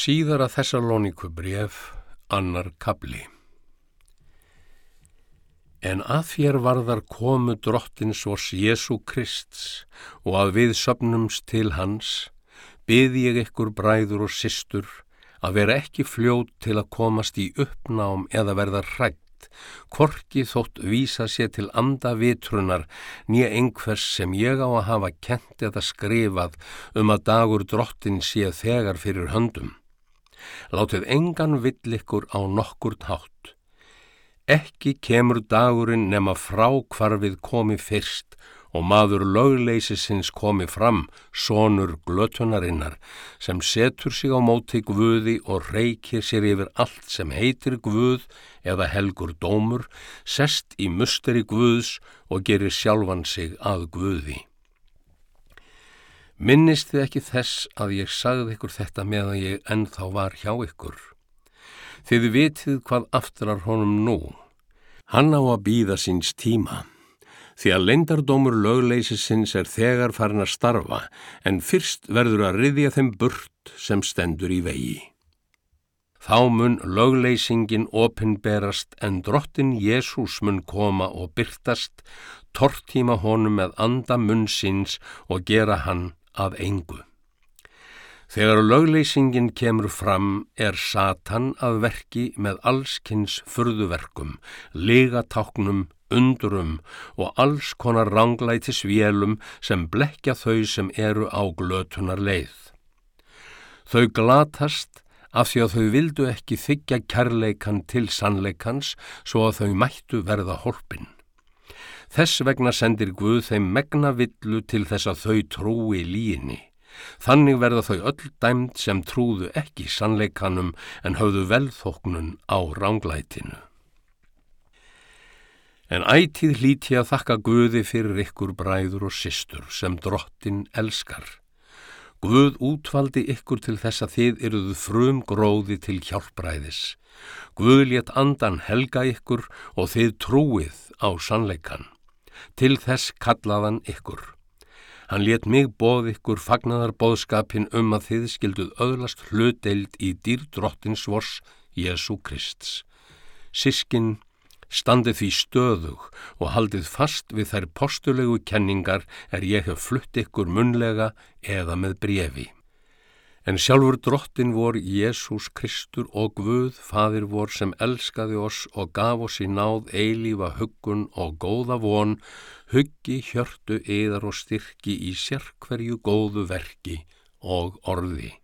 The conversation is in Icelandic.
Síðara Þessalóníku bref, annar kabli. En að þér varðar komu drottins vors Jésu Krists og að við söpnumst til hans, byð ég ykkur bræður og systur að vera ekki fljót til að komast í uppnám eða verða hrætt, korki þótt vísa sér til anda vitrunar nýja einhvers sem ég á að hafa kent eða skrifað um að dagur drottin sé þegar fyrir höndum. Látið engan vill ykkur á nokkur tátt. Ekki kemur dagurinn nema frá hvarfið komi fyrst og maður lögleysisins komi fram, sonur glötunarinnar, sem setur sig á móti guði og reykir sér yfir allt sem heitir guð eða helgur dómur, sest í musteri guðs og gerir sjálfan sig að guði. Minnist þið ekki þess að ég sagði ykkur þetta meðan ég ennþá var hjá ykkur. Þið vitið hvað aftrar honum nú. Hann á að býða síns tíma. Því að leindardómur lögleysisins er þegar farin að starfa en fyrst verður að riðja þeim burt sem stendur í vegi. Þá mun lögleysingin opinberast en drottin Jésús mun koma og byrtast, tortíma honum með anda munn síns og gera hann að engu. Þegar lögleysingin kemur fram er Satan að verki með allskynns furðuverkum, ligatáknum, undurum og alls konar ránglætis vélum sem blekja þau sem eru á glötunar leið. Þau glatast af því að þau vildu ekki þykja kærleikan til sannleikans svo að þau mættu verða holpin. Þess vegna sendir Guð þeim megna villu til þess að þau trúi líni. Þannig verða þau öll dæmt sem trúðu ekki sannleikanum en höfðu velþóknun á ránglætinu. En ætið hlíti að þakka Guði fyrir ykkur bræður og systur sem drottin elskar. Guð útvaldi ykkur til þess að þið eruðu frum gróði til hjálpræðis. Guð létt andan helga ykkur og þið trúið á sannleikan. Til þess kallaðan ykkur. Hann let mig bóð ykkur fagnadar bóðskapin um að þið skilduð öðlast hlutdeild í dýrdrottins vors Jésu Krists. Sískin standið því stöðug og haldið fast við þær postulegu kenningar er ég hef flutt ykkur munlega eða með brefi. En sjálfur drottin vor Jésús Kristur og Guð, fadir vor sem elskaði oss og gaf oss í náð eilífa huggun og góða von, huggi, hjörtu, eðar og styrki í sérkverju góðu verki og orði.